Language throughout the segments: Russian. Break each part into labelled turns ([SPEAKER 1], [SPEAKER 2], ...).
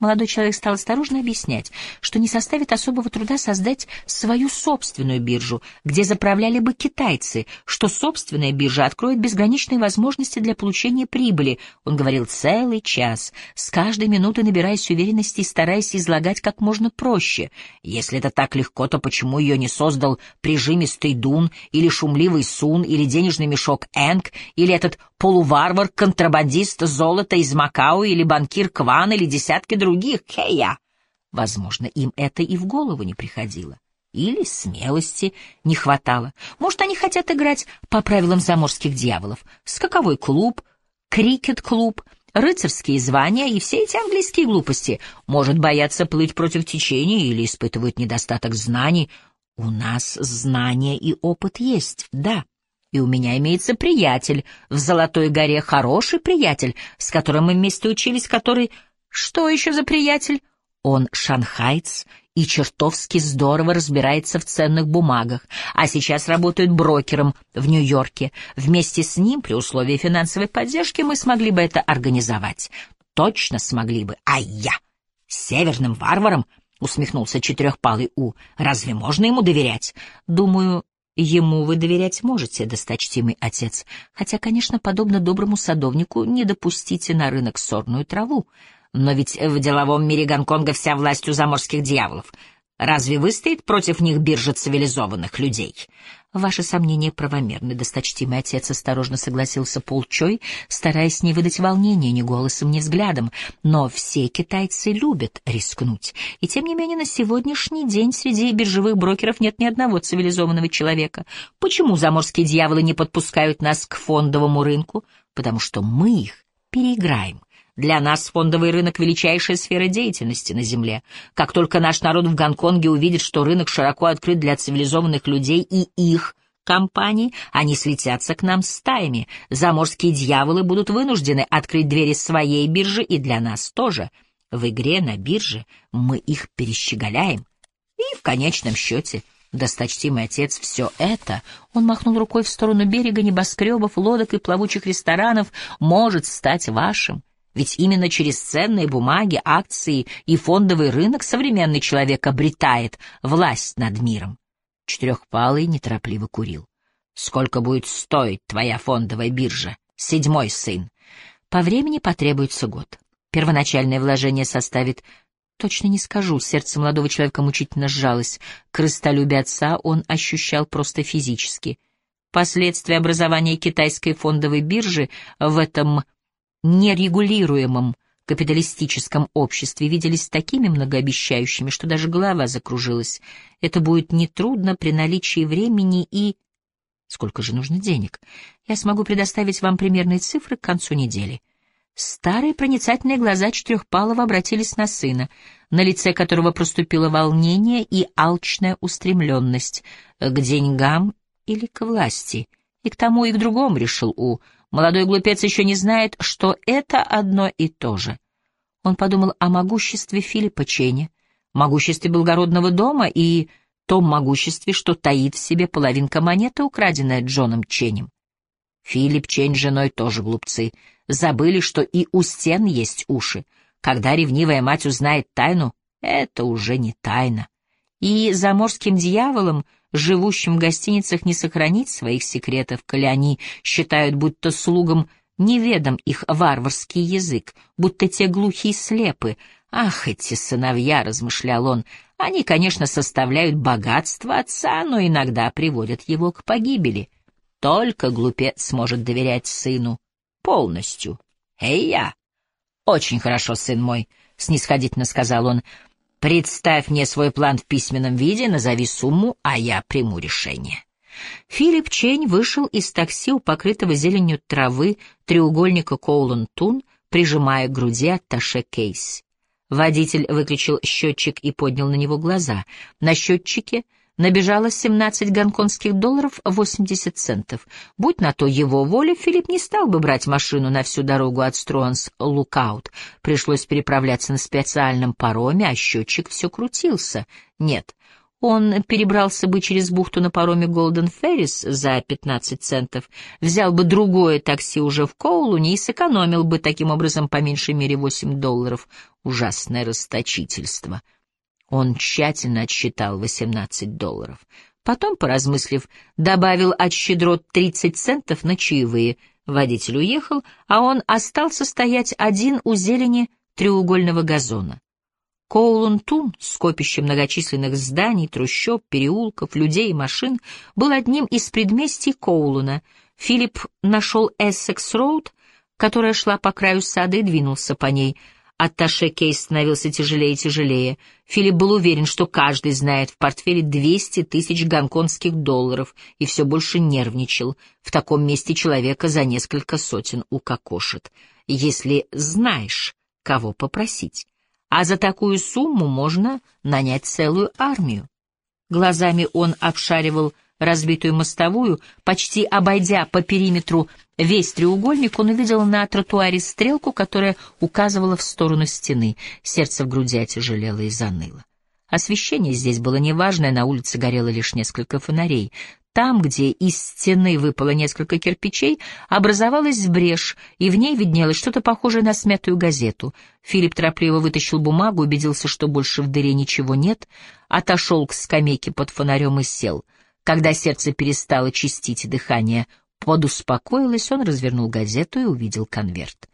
[SPEAKER 1] Молодой человек стал осторожно объяснять, что не составит особого труда создать свою собственную биржу, где заправляли бы китайцы, что собственная биржа откроет безграничные возможности для получения прибыли. Он говорил целый час, с каждой минутой набираясь уверенности и стараясь излагать как можно проще. Если это так легко, то почему ее не создал прижимистый Дун, или шумливый Сун, или денежный мешок Энг, или этот полуварвар, контрабандист золота из Макао, или банкир Кван, или десятки других других Кея. Возможно, им это и в голову не приходило. Или смелости не хватало. Может, они хотят играть по правилам заморских дьяволов. Скаковой клуб, крикет-клуб, рыцарские звания и все эти английские глупости. Может, боятся плыть против течения или испытывают недостаток знаний. У нас знания и опыт есть, да. И у меня имеется приятель в Золотой горе, хороший приятель, с которым мы вместе учились, который что еще за приятель? Он шанхайц и чертовски здорово разбирается в ценных бумагах, а сейчас работает брокером в Нью-Йорке. Вместе с ним, при условии финансовой поддержки, мы смогли бы это организовать. Точно смогли бы. А я? Северным варварам? Усмехнулся четырехпалый У. Разве можно ему доверять? Думаю, Ему вы доверять можете, досточтимый отец, хотя, конечно, подобно доброму садовнику, не допустите на рынок сорную траву. Но ведь в деловом мире Гонконга вся власть у заморских дьяволов. Разве выстоит против них биржа цивилизованных людей? Ваши сомнения правомерны, досточтимый отец осторожно согласился Пол Чой, стараясь не выдать волнения ни голосом, ни взглядом. Но все китайцы любят рискнуть. И тем не менее на сегодняшний день среди биржевых брокеров нет ни одного цивилизованного человека. Почему заморские дьяволы не подпускают нас к фондовому рынку? Потому что мы их переиграем. Для нас фондовый рынок — величайшая сфера деятельности на Земле. Как только наш народ в Гонконге увидит, что рынок широко открыт для цивилизованных людей и их компаний, они слетятся к нам стаями. Заморские дьяволы будут вынуждены открыть двери своей биржи и для нас тоже. В игре на бирже мы их перещеголяем. И в конечном счете — Досточтимый отец, все это, он махнул рукой в сторону берега небоскребов, лодок и плавучих ресторанов, может стать вашим. Ведь именно через ценные бумаги, акции и фондовый рынок современный человек обретает власть над миром. Четырехпалый неторопливо курил. «Сколько будет стоить твоя фондовая биржа? Седьмой сын». По времени потребуется год. Первоначальное вложение составит... Точно не скажу, сердце молодого человека мучительно сжалось. Крыстолюбие отца он ощущал просто физически. Последствия образования китайской фондовой биржи в этом нерегулируемом капиталистическом обществе виделись такими многообещающими, что даже голова закружилась. Это будет нетрудно при наличии времени и... Сколько же нужно денег? Я смогу предоставить вам примерные цифры к концу недели. Старые проницательные глаза Четырехпалова обратились на сына, на лице которого проступило волнение и алчная устремленность к деньгам или к власти. И к тому, и к другому, решил У, — Молодой глупец еще не знает, что это одно и то же. Он подумал о могуществе Филиппа Ченя, могуществе благородного дома и том могуществе, что таит в себе половинка монеты, украденная Джоном Ченем. Филипп Чень с женой тоже глупцы. Забыли, что и у стен есть уши. Когда ревнивая мать узнает тайну, это уже не тайна. И заморским дьяволом — живущим в гостиницах не сохранить своих секретов, коли они считают, будто слугам неведом их варварский язык, будто те глухие слепы. Ах, эти сыновья, — размышлял он, — они, конечно, составляют богатство отца, но иногда приводят его к погибели. Только глупец сможет доверять сыну полностью. Эй, я! Очень хорошо, сын мой, — снисходительно сказал он, Представь мне свой план в письменном виде, назови сумму, а я приму решение. Филипп Чень вышел из такси у покрытого зеленью травы треугольника Коулан-Тун, прижимая к груди атташе кейс. Водитель выключил счетчик и поднял на него глаза. На счетчике — набежало 17 гонконгских долларов 80 центов. Будь на то его воля, Филипп не стал бы брать машину на всю дорогу от Струанс Лукаут. Пришлось переправляться на специальном пароме, а счетчик все крутился. Нет, Он перебрался бы через бухту на пароме Голден Феррис за 15 центов, взял бы другое такси уже в Коулуне и сэкономил бы таким образом по меньшей мере 8 долларов. Ужасное расточительство. Он тщательно отсчитал 18 долларов. Потом, поразмыслив, добавил от щедрот 30 центов на чаевые. Водитель уехал, а он остался стоять один у зелени треугольного газона. Коулун-Тун, скопище многочисленных зданий, трущоб, переулков, людей и машин, был одним из предместий Коулуна. Филипп нашел Эссекс-Роуд, которая шла по краю сада и двинулся по ней. Атташе кейс становился тяжелее и тяжелее. Филипп был уверен, что каждый знает в портфеле 200 тысяч гонконгских долларов, и все больше нервничал. В таком месте человека за несколько сотен укокошит. Если знаешь, кого попросить а за такую сумму можно нанять целую армию. Глазами он обшаривал разбитую мостовую, почти обойдя по периметру весь треугольник, он увидел на тротуаре стрелку, которая указывала в сторону стены. Сердце в груди отяжелело и заныло. Освещение здесь было неважное, на улице горело лишь несколько фонарей. Там, где из стены выпало несколько кирпичей, образовалась брешь, и в ней виднелось что-то похожее на смятую газету. Филипп торопливо вытащил бумагу, убедился, что больше в дыре ничего нет, отошел к скамейке под фонарем и сел. Когда сердце перестало чистить и дыхание подуспокоилось, он развернул газету и увидел конверт.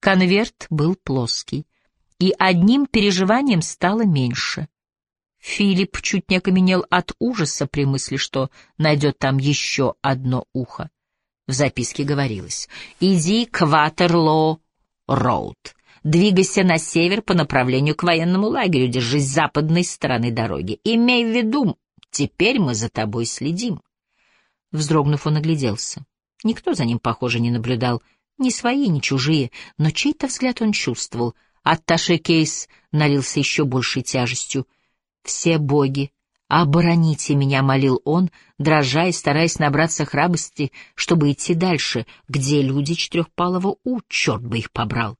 [SPEAKER 1] Конверт был плоский, и одним переживанием стало меньше. Филипп чуть не окаменел от ужаса при мысли, что найдет там еще одно ухо. В записке говорилось «Иди к Ватерлоо-Роуд, двигайся на север по направлению к военному лагерю, держись западной стороны дороги. Имей в виду, теперь мы за тобой следим». Вздрогнув, он огляделся. Никто за ним, похоже, не наблюдал, ни свои, ни чужие, но чей-то взгляд он чувствовал. Атташе Кейс налился еще большей тяжестью — все боги, обороните меня, — молил он, дрожа и стараясь набраться храбрости, чтобы идти дальше, где люди четырехпалого У, черт бы их побрал.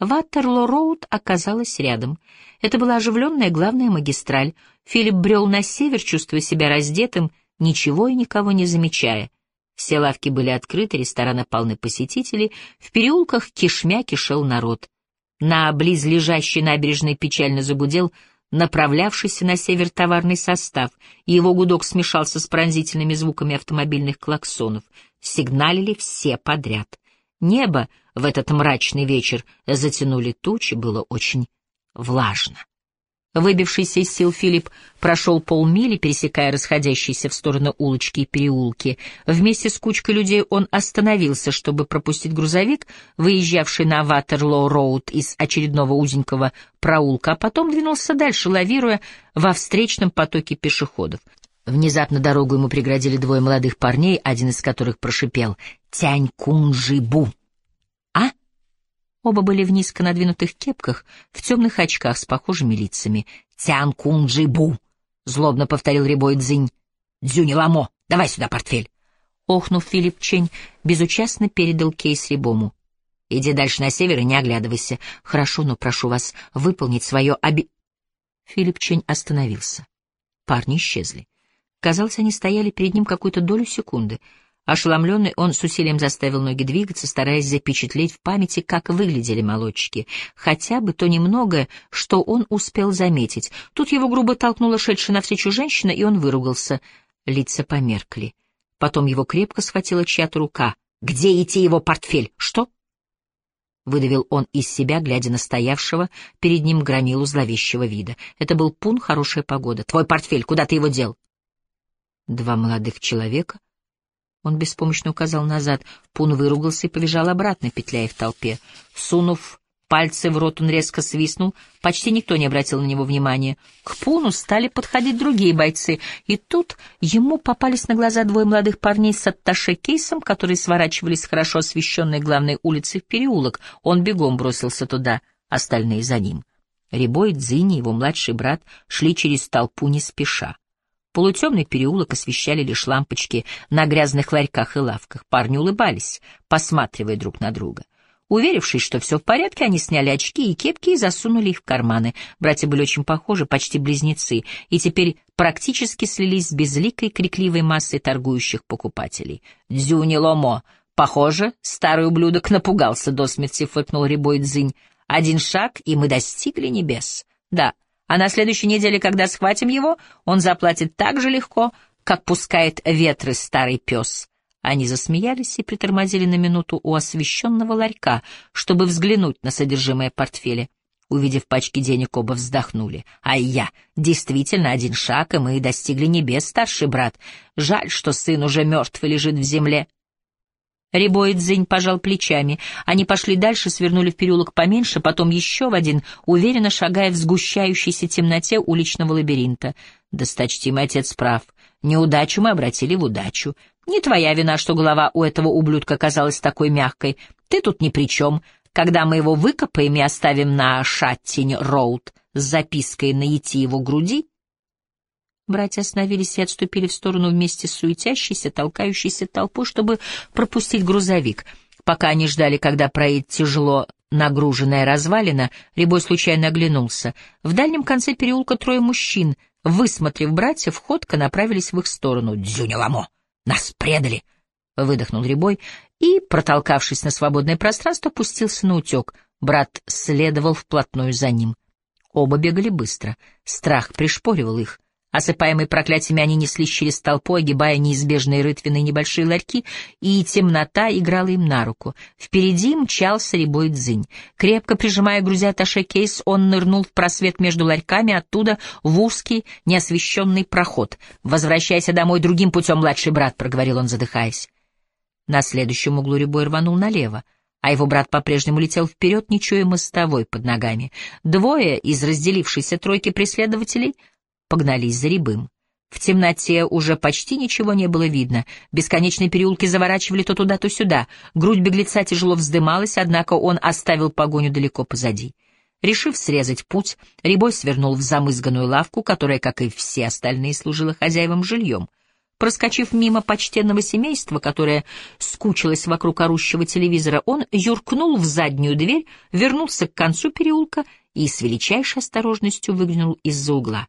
[SPEAKER 1] Ваттерло-Роуд оказалась рядом. Это была оживленная главная магистраль. Филипп брел на север, чувствуя себя раздетым, ничего и никого не замечая. Все лавки были открыты, рестораны полны посетителей, в переулках кишмя кишел народ. На близлежащей набережной печально загудел направлявшийся на север товарный состав, и его гудок смешался с пронзительными звуками автомобильных клаксонов. Сигналили все подряд. Небо в этот мрачный вечер затянули тучи, было очень влажно. Выбившийся из сил Филипп прошел полмили, пересекая расходящиеся в сторону улочки и переулки. Вместе с кучкой людей он остановился, чтобы пропустить грузовик, выезжавший на Ватерлоу-роуд из очередного узенького проулка, а потом двинулся дальше, лавируя во встречном потоке пешеходов. Внезапно дорогу ему преградили двое молодых парней, один из которых прошипел «Тянь Кунжибу!» Оба были в низко надвинутых кепках, в темных очках с похожими лицами. «Тян Кунджи-Бу!» — злобно повторил рябой Цзинь. «Дзюни давай сюда портфель!» Охнув, Филипп Чень безучастно передал кейс Рябому. «Иди дальше на север и не оглядывайся. Хорошо, но прошу вас выполнить свое оби...» Филипп Чень остановился. Парни исчезли. Казалось, они стояли перед ним какую-то долю секунды — Ошеломленный, он с усилием заставил ноги двигаться, стараясь запечатлеть в памяти, как выглядели молодчики, хотя бы то немногое, что он успел заметить. Тут его грубо толкнула шедшая навстречу женщина, и он выругался. Лица померкли. Потом его крепко схватила чья-то рука. «Где идти его портфель? Что?» Выдавил он из себя, глядя на стоявшего перед ним громилу зловещего вида. Это был пун «Хорошая погода». «Твой портфель, куда ты его дел?» Два молодых человека он беспомощно указал назад. Пун выругался и побежал обратно, петляя в толпе. Сунув пальцы в рот, он резко свистнул. Почти никто не обратил на него внимания. К Пуну стали подходить другие бойцы, и тут ему попались на глаза двое молодых парней с атташе-кейсом, которые сворачивались с хорошо освещенной главной улицы в переулок. Он бегом бросился туда, остальные за ним. Рябой, Дзини его младший брат шли через толпу не спеша. Полутемный переулок освещали лишь лампочки на грязных ларьках и лавках. Парни улыбались, посматривая друг на друга. Уверившись, что все в порядке, они сняли очки и кепки и засунули их в карманы. Братья были очень похожи, почти близнецы, и теперь практически слились с безликой крикливой массой торгующих покупателей. «Дзюни Ломо! Похоже, старый ублюдок напугался до смерти», — фыркнул Рябой Дзынь. «Один шаг, и мы достигли небес. Да, а на следующей неделе, когда схватим его, он заплатит так же легко, как пускает ветры старый пес». Они засмеялись и притормозили на минуту у освещенного ларька, чтобы взглянуть на содержимое портфеля. Увидев пачки денег, оба вздохнули. «Ай я! Действительно, один шаг, и мы достигли небес, старший брат. Жаль, что сын уже мертв и лежит в земле». Рябой Дзинь пожал плечами. Они пошли дальше, свернули в переулок поменьше, потом еще в один, уверенно шагая в сгущающейся темноте уличного лабиринта. Досточтимый отец прав. Неудачу мы обратили в удачу. Не твоя вина, что голова у этого ублюдка казалась такой мягкой. Ты тут ни при чем. Когда мы его выкопаем и оставим на Шаттинь-Роуд с запиской на его груди, Братья остановились и отступили в сторону вместе с суетящейся, толкающейся толпой, чтобы пропустить грузовик. Пока они ждали, когда проедет тяжело нагруженная развалина, Рябой случайно оглянулся. В дальнем конце переулка трое мужчин, высмотрев братьев, ходко направились в их сторону. «Дзюня Нас предали!» — выдохнул Рябой и, протолкавшись на свободное пространство, пустился на утек. Брат следовал вплотную за ним. Оба бегали быстро. Страх пришпоривал их. Осыпаемые проклятиями они неслись через толпу, огибая неизбежные рытвины небольшие ларьки, и темнота играла им на руку. Впереди мчался рябой дзынь. Крепко прижимая грузя Таше кейс, он нырнул в просвет между ларьками, оттуда в узкий, неосвещенный проход. «Возвращайся домой другим путем, младший брат», — проговорил он, задыхаясь. На следующем углу Рябой рванул налево, а его брат по-прежнему летел вперед, не чуя мостовой под ногами. Двое из разделившейся тройки преследователей погнались за Рябым. В темноте уже почти ничего не было видно. Бесконечные переулки заворачивали то туда, то сюда. Грудь беглеца тяжело вздымалась, однако он оставил погоню далеко позади. Решив срезать путь, Рябой свернул в замызганную лавку, которая, как и все остальные, служила хозяевам жильем. Проскочив мимо почтенного семейства, которое скучилось вокруг орущего телевизора, он юркнул в заднюю дверь, вернулся к концу переулка и с величайшей осторожностью выглянул из-за угла.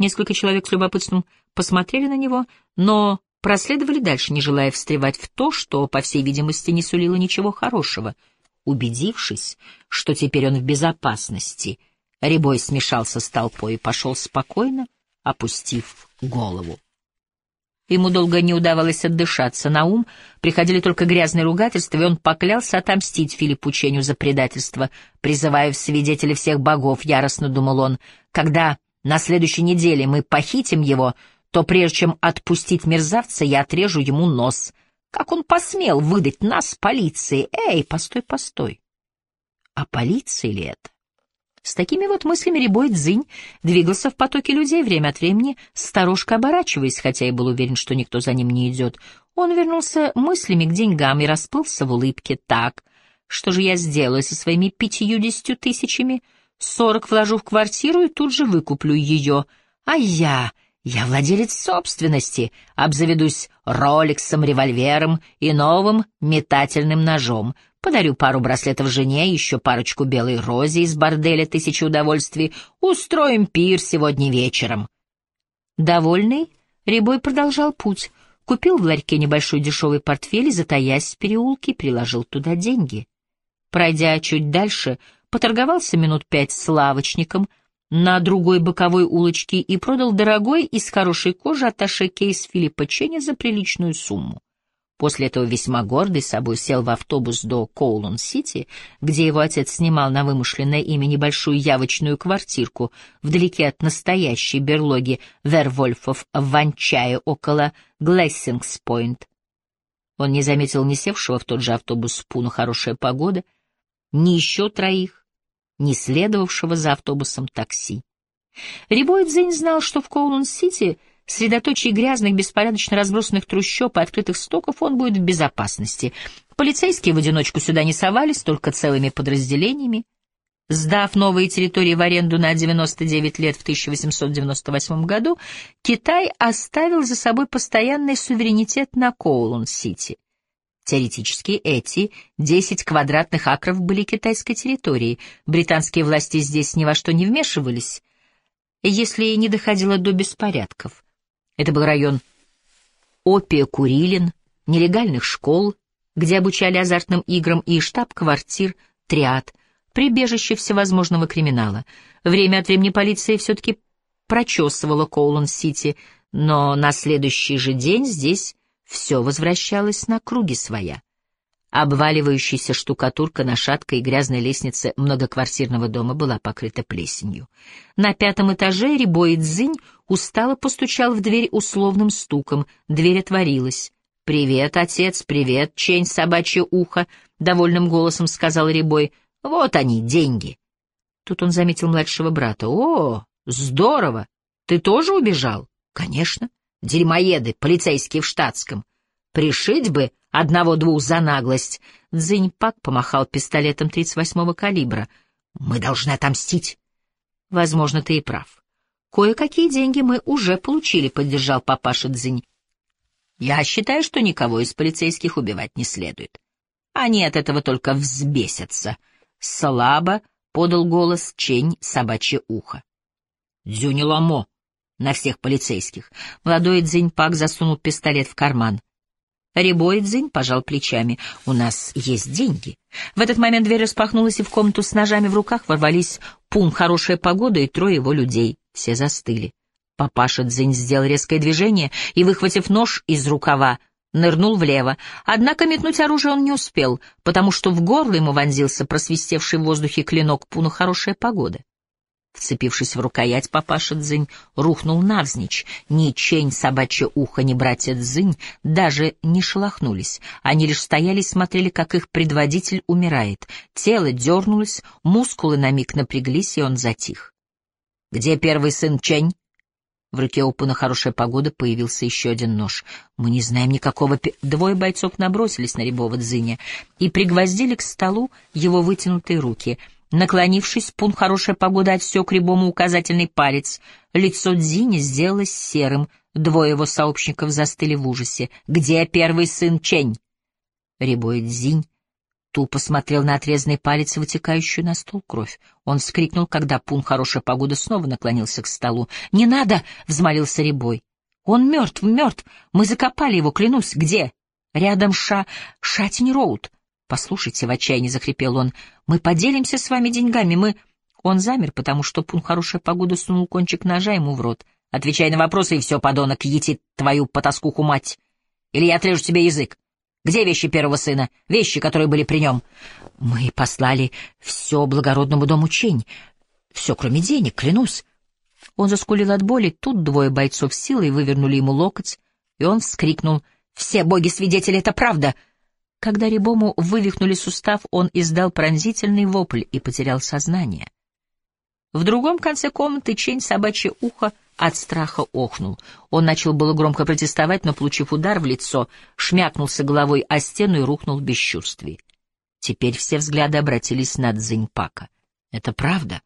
[SPEAKER 1] Несколько человек с любопытством посмотрели на него, но проследовали дальше, не желая встревать в то, что, по всей видимости, не сулило ничего хорошего. Убедившись, что теперь он в безопасности, Рябой смешался с толпой и пошел спокойно, опустив голову. Ему долго не удавалось отдышаться. На ум приходили только грязные ругательства, и он поклялся отомстить Филиппу Ченю за предательство, призывая в свидетели всех богов, яростно думал он. Когда на следующей неделе мы похитим его, то прежде чем отпустить мерзавца, я отрежу ему нос. Как он посмел выдать нас полиции? Эй, постой, постой. А полиция ли это? С такими вот мыслями Рябой Дзынь двигался в потоке людей, время от времени сторожко оборачиваясь, хотя и был уверен, что никто за ним не идет. Он вернулся мыслями к деньгам и расплылся в улыбке. Так, что же я сделаю со своими пятьюдесятью тысячами? Сорок вложу в квартиру и тут же выкуплю ее. А я... Я владелец собственности, обзаведусь роликсом, револьвером и новым метательным ножом. Подарю пару браслетов жене, еще парочку белой розе из борделя «Тысячи удовольствий». Устроим пир сегодня вечером. Довольный, Рябой продолжал путь. Купил в ларьке небольшой дешевый портфель и, затаясь в переулке, приложил туда деньги. Пройдя чуть дальше, поторговался минут пять с лавочником на другой боковой улочке и продал дорогой из хорошей кожи атташе кейс Филиппа Ченя за приличную сумму. После этого весьма гордый собой сел в автобус до Коулон-Сити, где его отец снимал на вымышленное имя небольшую явочную квартирку вдалеке от настоящей берлоги Вервольфов в Ванчае около Глессингс-Пойнт. Он не заметил ни севшего в тот же автобус Пуну хорошая погода, ни еще троих, ни следовавшего за автобусом такси. Рябой Дзинь знал, что в Коулон-Сити — средоточии грязных, беспорядочно разбросанных трущоб и открытых стоков он будет в безопасности. Полицейские в одиночку сюда не совались, только целыми подразделениями. Сдав новые территории в аренду на 99 лет в 1898 году, Китай оставил за собой постоянный суверенитет на Коулун-Сити. Теоретически эти 10 квадратных акров были китайской территорией, британские власти здесь ни во что не вмешивались, если не доходило до беспорядков. Это был район опия Курилин, нелегальных школ, где обучали азартным играм и штаб-квартир, триад, прибежище всевозможного криминала. Время от времени полиция все-таки прочесывала Коулон-Сити, но на следующий же день здесь все возвращалось на круги своя. Обваливающаяся штукатурка на шаткой и грязной лестнице многоквартирного дома была покрыта плесенью. На пятом этаже Рябой Цзинь устало постучал в дверь условным стуком. Дверь отворилась. «Привет, отец, привет, чень собачье ухо», — довольным голосом сказал Рябой. «Вот они, деньги». Тут он заметил младшего брата. «О, здорово! Ты тоже убежал?» «Конечно. Дерьмоеды, полицейские в штатском. Пришить бы одного-двух за наглость. Цзиньпак помахал пистолетом 38-го калибра. Мы должны отомстить. Возможно, ты и прав. Кое-какие деньги мы уже получили, поддержал папаша Цзинь. Я считаю, что никого из полицейских убивать не следует. Они от этого только взбесятся. Слабо подал голос Чень собачье ухо. Дзюни Ламо на всех полицейских. Молодой Цзиньпак засунул пистолет в карман. Рябой Дзинь пожал плечами. «У нас есть деньги». В этот момент дверь распахнулась, и в комнату с ножами в руках ворвались Пун, хорошая погода и трое его людей. Все застыли. Папаша Дзинь сделал резкое движение и, выхватив нож из рукава, нырнул влево. Однако метнуть оружие он не успел, потому что в горло ему вонзился просвистевший в воздухе клинок Пуну хорошая погода. Вцепившись в рукоять, папаша Дзынь рухнул навзничь. Ни чень, собачье ухо, ни братья Дзынь даже не шелохнулись. Они лишь стояли и смотрели, как их предводитель умирает. Тело дернулось, мускулы на миг напряглись, и он затих. «Где первый сын Чень?» В руке у Пуна хорошая погода, появился еще один нож. Мы не знаем никакого... Двое бойцов набросились на рябого Дзыня и пригвоздили к столу его вытянутые руки — Наклонившись, Пун хорошая погода отсек рябому указательный палец. Лицо Дзини сделалось серым, двое его сообщников застыли в ужасе. «Где первый сын Чень?» Рябой Дзинь тупо смотрел на отрезанный палец, вытекающую на стол кровь. Он вскрикнул, когда Пун хорошая погода снова наклонился к столу. «Не надо!» — взмолился Рябой. «Он мертв, мертв! Мы закопали его, клянусь! Где?» «Рядом Ша... Шатинь-Роуд!» «Послушайте», — в отчаянии захрипел он, — «мы поделимся с вами деньгами, мы...» Он замер, потому что Пун хорошая погода сунул кончик ножа ему в рот. «Отвечай на вопросы, и все, подонок, ети твою потаскуху мать! Или я отрежу тебе язык! Где вещи первого сына? Вещи, которые были при нем?» «Мы послали все благородному дому Чень. Все, кроме денег, клянусь». Он заскулил от боли, тут двое бойцов силой вывернули ему локоть, и он вскрикнул «Все боги-свидетели, это правда!» Когда Рябому вывихнули сустав, он издал пронзительный вопль и потерял сознание. В другом конце комнаты Чень собачье ухо от страха охнул. Он начал было громко протестовать, но, получив удар в лицо, шмякнулся головой о стену и рухнул в бесчувствии. Теперь все взгляды обратились на Цзиньпака. Это правда?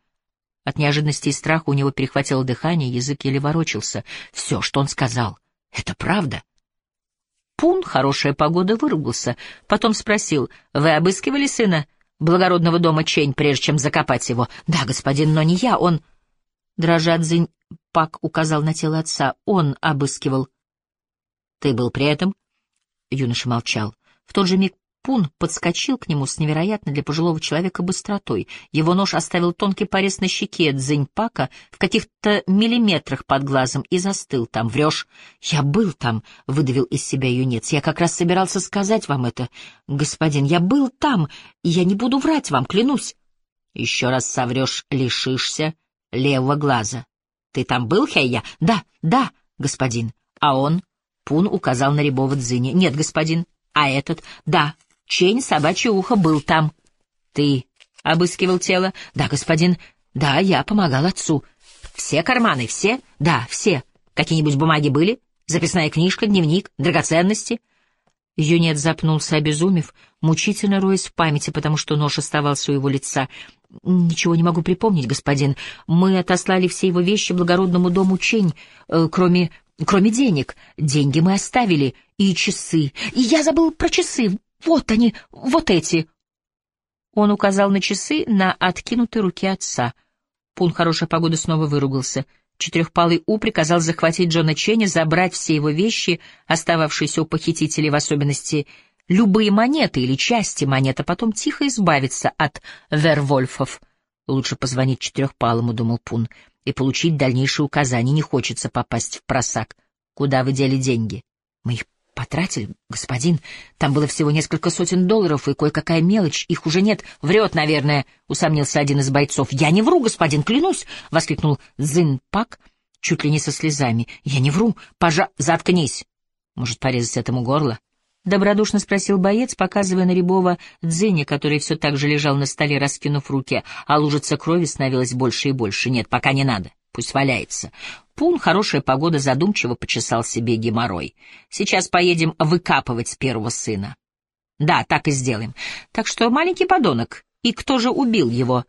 [SPEAKER 1] От неожиданности и страха у него перехватило дыхание, язык еле ворочался. Все, что он сказал, это правда? — Пун, хорошая погода, выругался. Потом спросил, «Вы обыскивали сына благородного дома Чень, прежде чем закопать его?» «Да, господин, но не я, он...» Дрожа Пак указал на тело отца. «Он обыскивал». «Ты был при этом?» Юноша молчал. В тот же миг Пун подскочил к нему с невероятной для пожилого человека быстротой. Его нож оставил тонкий порез на щеке Цзиньпака в каких-то миллиметрах под глазом и застыл там. «Врешь?» «Я был там», — выдавил из себя юнец. «Я как раз собирался сказать вам это. Господин, я был там, и я не буду врать вам, клянусь». «Еще раз соврешь, лишишься левого глаза. Ты там был, Хэйя?» «Да, да, господин». «А он?» Пун указал на Рябова Дзиня. «Нет, господин». «А этот?» «Да, Чень собачье ухо был там. Ты обыскивал тело? Да, господин. Да, я помогал отцу. Все карманы, все? Да, все. Какие-нибудь бумаги были? Записная книжка, дневник, драгоценности? Юнет запнулся, обезумев, мучительно роясь в памяти, потому что нож оставался у его лица. «Ничего не могу припомнить, господин. Мы отослали все его вещи благородному дому Чень, э, кроме... кроме денег. Деньги мы оставили, и часы. И я забыл про часы. Вот они, вот эти. Он указал на часы на откинутой руке отца. Пун, хорошая погода, снова выругался. Четырехпалый У приказал захватить Джона Ченни, забрать все его вещи, остававшиеся у похитителей, в особенности любые монеты или части монет, а потом тихо избавиться от вервольфов. Лучше позвонить Четырехпалому, — думал Пун, — и получить дальнейшие указания. Не хочется попасть в просак. Куда вы дели деньги? Мы их потратили, господин. Там было всего несколько сотен долларов и кое-какая мелочь. Их уже нет. Врет, наверное, — усомнился один из бойцов. Я не вру, господин, клянусь, — воскликнул Зин Пак, чуть ли не со слезами. Я не вру. Пожа... Заткнись. Может, порезать этому горло? — добродушно спросил боец, показывая на Рябова Дзиня, который все так же лежал на столе, раскинув руки, а лужица крови становилась больше и больше. «Нет, пока не надо. Пусть валяется». Пун, хорошая погода, задумчиво почесал себе геморрой. «Сейчас поедем выкапывать первого сына». «Да, так и сделаем. Так что маленький подонок. И кто же убил его?»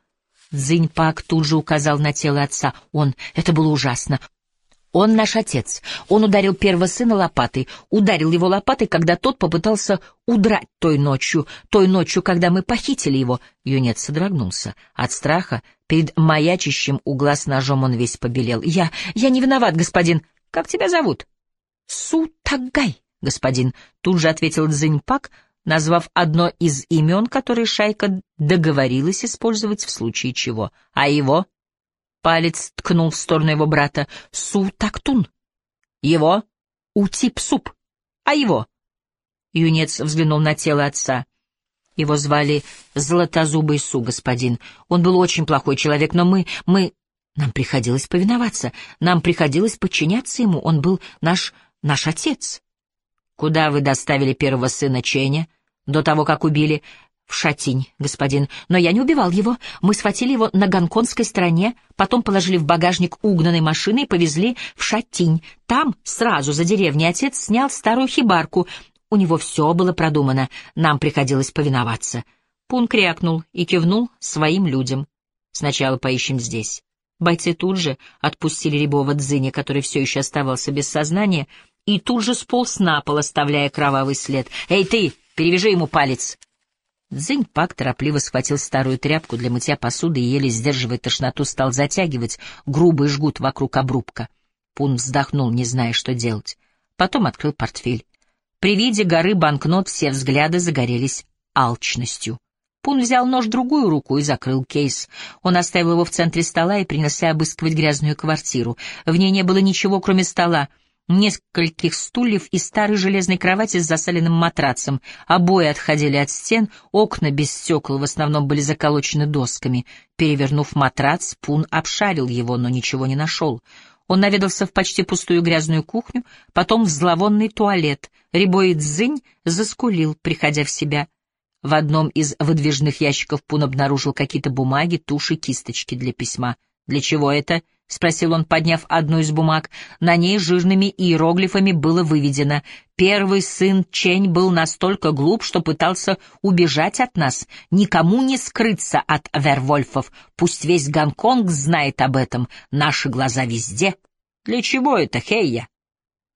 [SPEAKER 1] Цзиньпак тут же указал на тело отца. Он... Это было ужасно. Он наш отец. Он ударил первого сына лопатой, ударил его лопатой, когда тот попытался удрать той ночью, той ночью, когда мы похитили его. Юнец содрогнулся. От страха перед маячащим у глаз ножом он весь побелел. «Я... я не виноват, господин. Как тебя зовут?» «Сутагай, господин», — тут же ответил Цзиньпак, назвав одно из имен, которые шайка договорилась использовать в случае чего. «А его?» Палец ткнул в сторону его брата. Су Тактун. Его? Утип Суп. А его? Юнец взглянул на тело отца. Его звали Златозубый Су, господин. Он был очень плохой человек, но мы... мы... Нам приходилось повиноваться. Нам приходилось подчиняться ему. Он был наш... наш отец. Куда вы доставили первого сына Ченя? До того, как убили в Шатинь, господин. Но я не убивал его. Мы схватили его на гонконгской стороне, потом положили в багажник угнанной машины и повезли в Шатинь. Там, сразу за деревней, отец снял старую хибарку. У него все было продумано. Нам приходилось повиноваться. Пун крякнул и кивнул своим людям. Сначала поищем здесь. Бойцы тут же отпустили рябого дзыня, который все еще оставался без сознания, и тут же сполз на пол, оставляя кровавый след. «Эй, ты, перевяжи ему палец!» Дзинь-пак торопливо схватил старую тряпку для мытья посуды и, еле сдерживая тошноту, стал затягивать грубый жгут вокруг обрубка. Пун вздохнул, не зная, что делать. Потом открыл портфель. При виде горы банкнот все взгляды загорелись алчностью. Пун взял нож другую руку и закрыл кейс. Он оставил его в центре стола и принялся обыскивать грязную квартиру. В ней не было ничего, кроме стола — нескольких стульев и старой железной кровати с засаленным матрацем. Обои отходили от стен, окна без стекол в основном были заколочены досками. Перевернув матрац, Пун обшарил его, но ничего не нашел. Он наведался в почти пустую грязную кухню, потом в зловонный туалет. Рябой Цзинь заскулил, приходя в себя. В одном из выдвижных ящиков Пун обнаружил какие-то бумаги, туши, кисточки для письма. «Для чего это?» — спросил он, подняв одну из бумаг. На ней жирными иероглифами было выведено «Первый сын Чень был настолько глуп, что пытался убежать от нас. Никому не скрыться от Вервольфов. Пусть весь Гонконг знает об этом. Наши глаза везде». «Для чего это, Хейя?»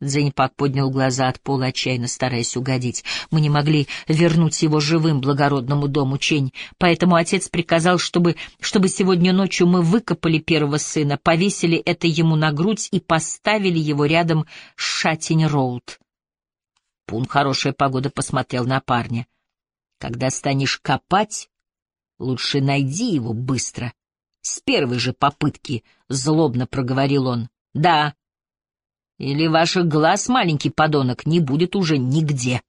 [SPEAKER 1] Дзеньпак поднял глаза от пола, отчаянно стараясь угодить. Мы не могли вернуть его живым благородному дому Чень, поэтому отец приказал, чтобы, чтобы сегодня ночью мы выкопали первого сына, повесили это ему на грудь и поставили его рядом с Шатинь-Роуд. Пун хорошая погода посмотрел на парня. Когда станешь копать, лучше найди его быстро. С первой же попытки, — злобно проговорил он. — Да, или ваших глаз, маленький подонок, не будет уже нигде.